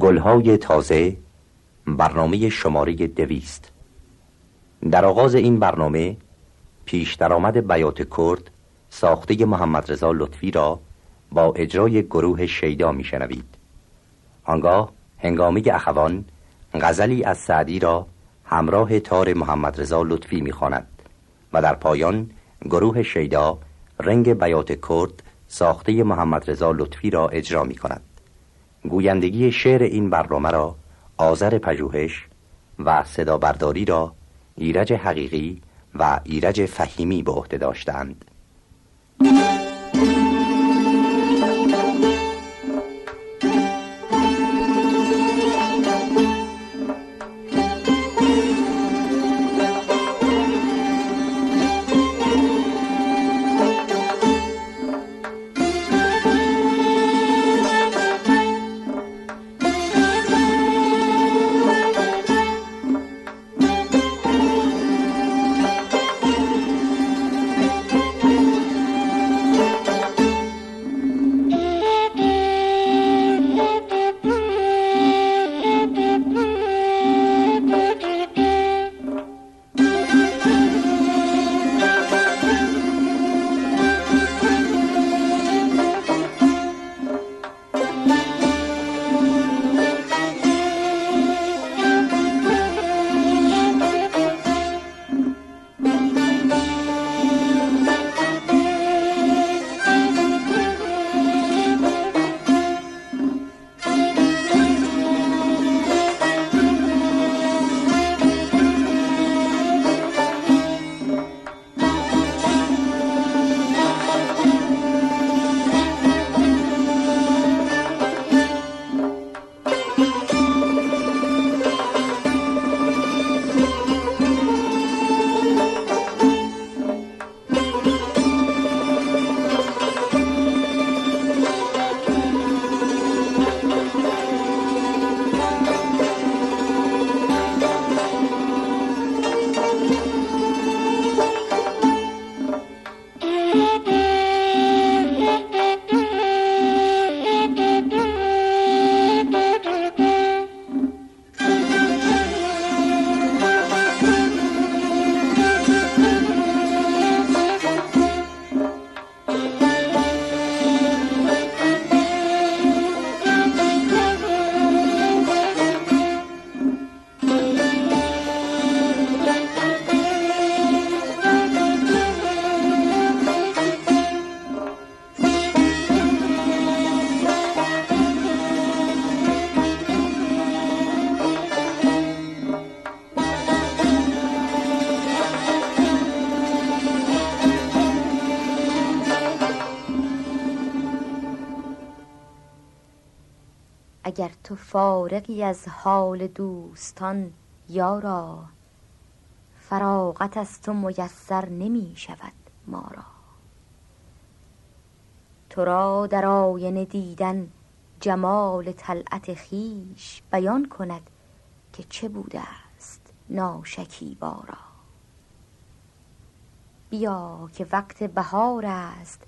گلهای تازه برنامه شماره دویست. در آغاز این برنامه پیش درآمد بیات کرد ساخته محمد رضا لطفی را با اجرای گروه شیدا میشنوید. آنگاه هنگامه اخوان غزلی از سعدی را همراه تار محمد رضا لطفی می‌خواند و در پایان گروه شیدا رنگ بیات کرد ساخته محمد رضا لطفی را اجرا می کند گویندگی شعر این برنامه را آذر پژوهش و صدا برداری را ایرج حقیقی و ایرج فهیمی به عهده داشتند. اگر تو فارقی از حال دوستان یارا فراغت از تو میسر نمی شود ما را. تو را در آینه دیدن جمال طلعت خیش بیان کند که چه بوده است ناشکیبا بیا که وقت بهار است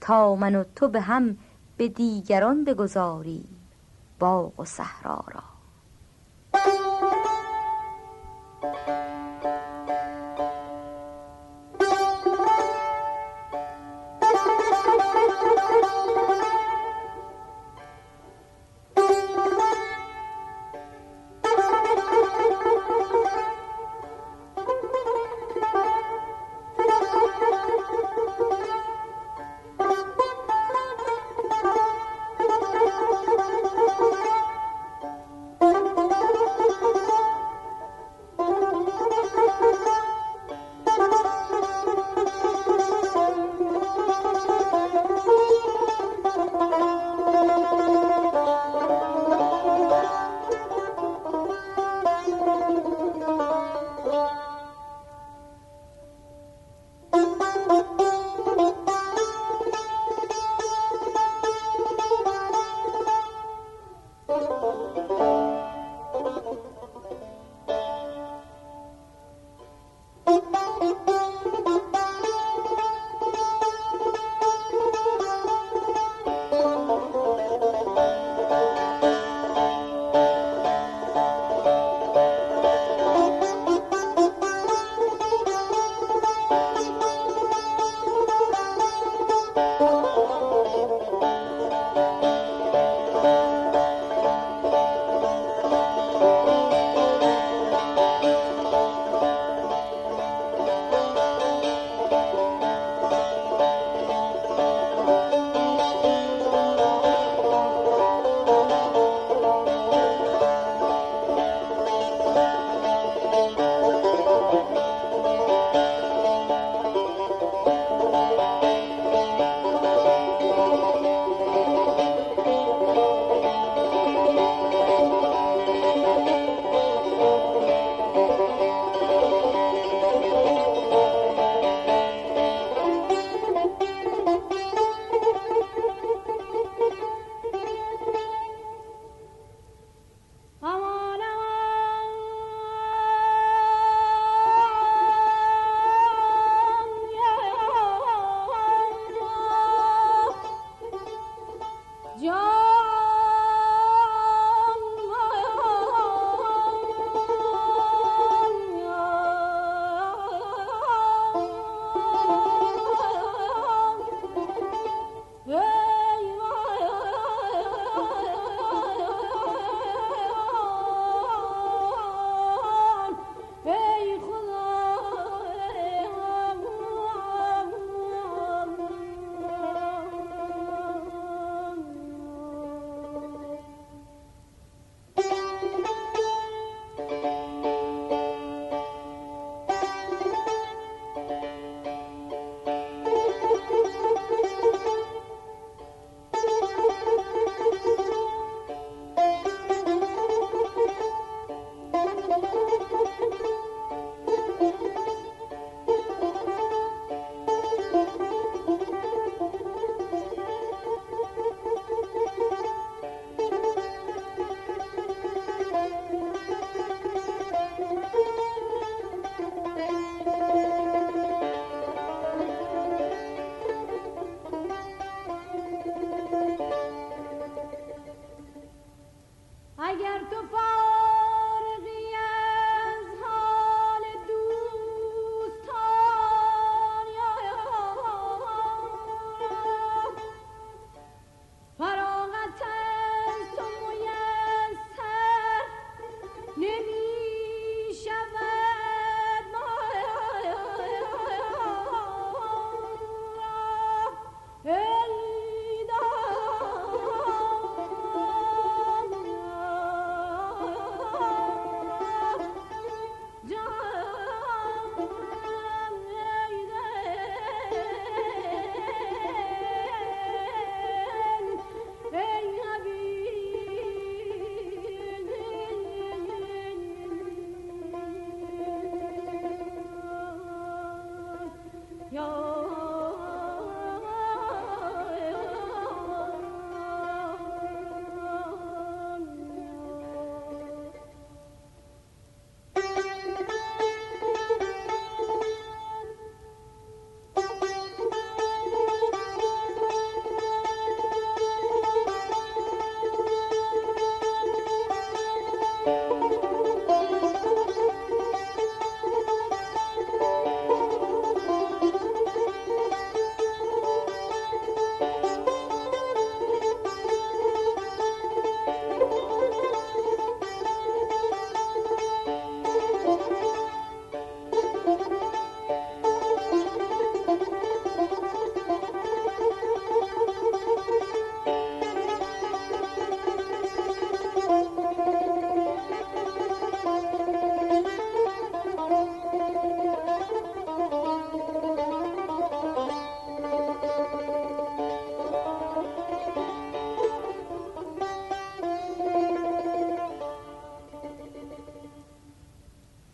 تا من و تو به هم به دیگران بگذاریم. باغ و صحرا را.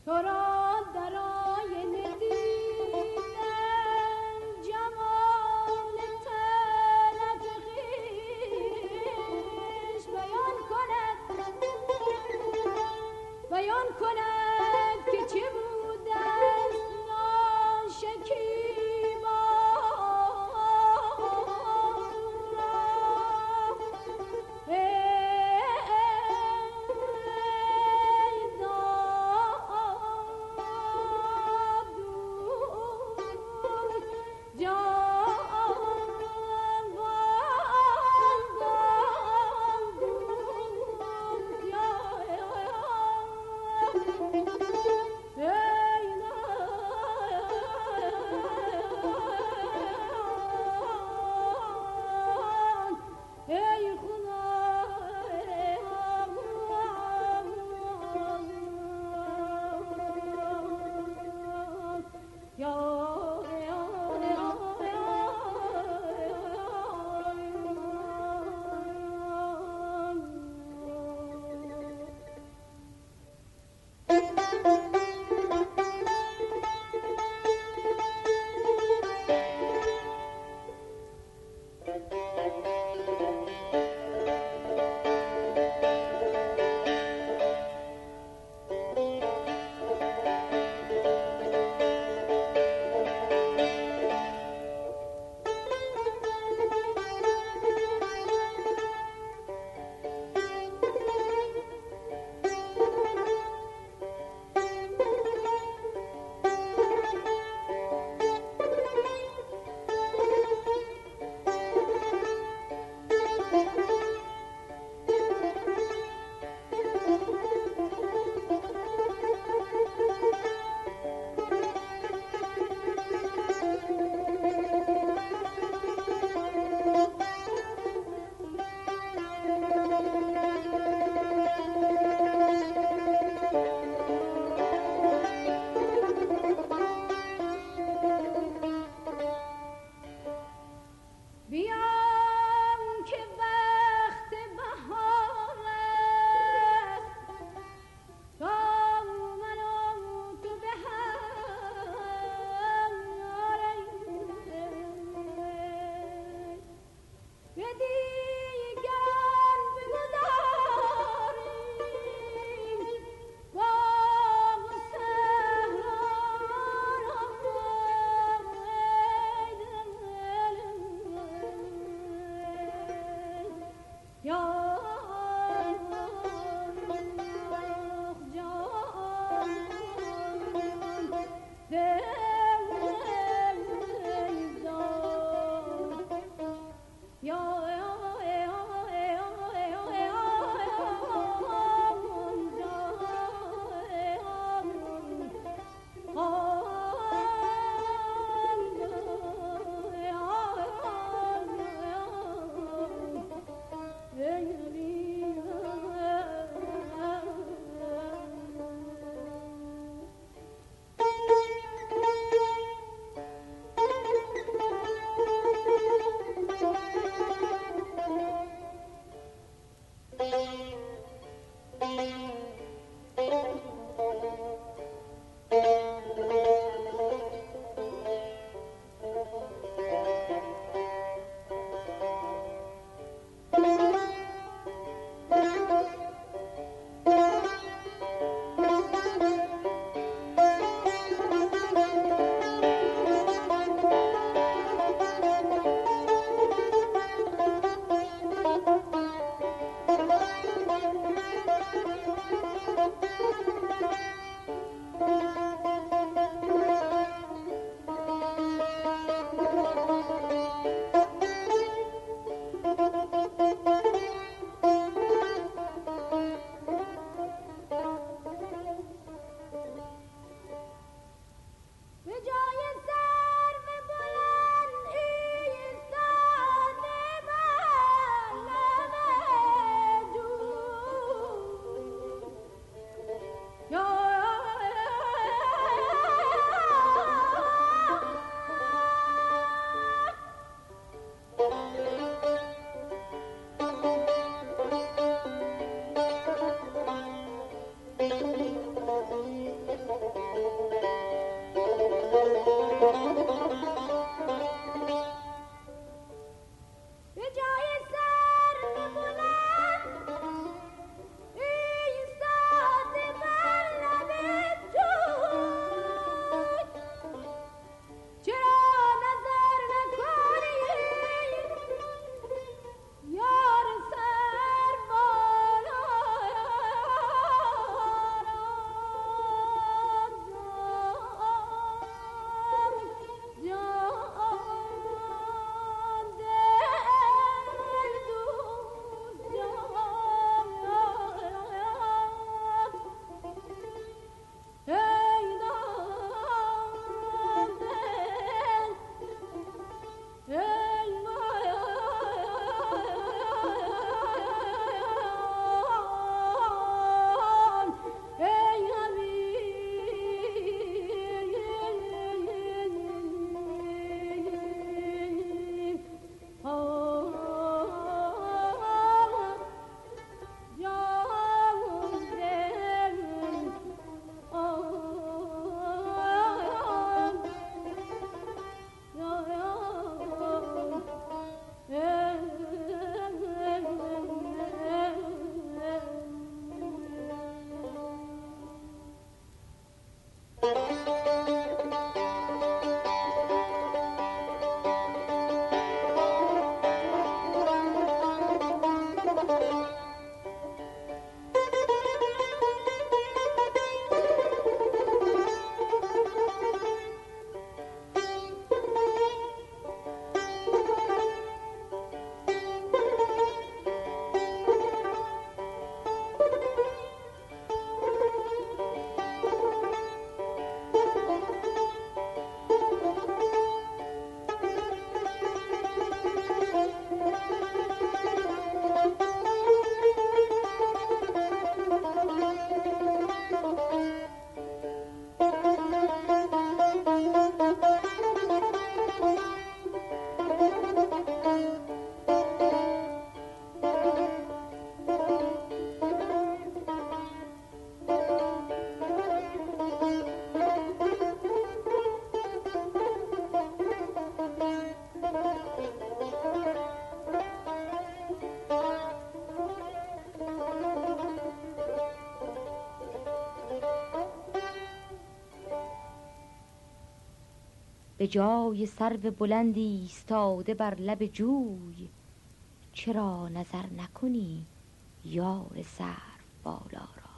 But I به جای سرو بلندی ایستاده بر لب جوی. چرا نظر نکنی یار سر بالا را؟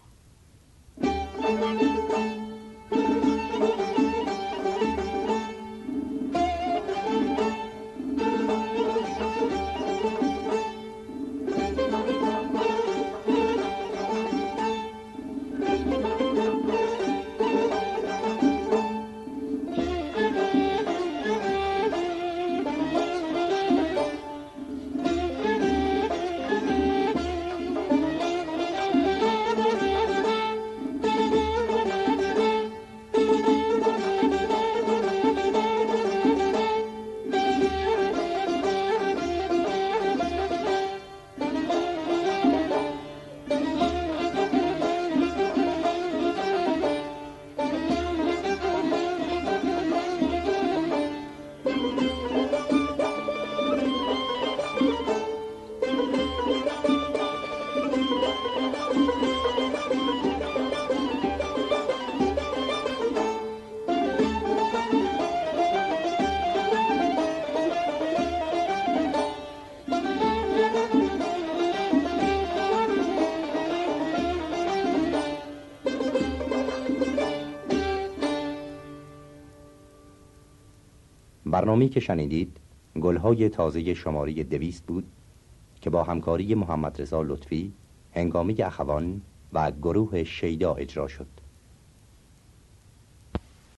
برنامه که شنیدید گلهای تازه شماره دویست بود که با همکاری محمد رضا لطفی هنگامی اخوان و گروه شیدا اجرا شد.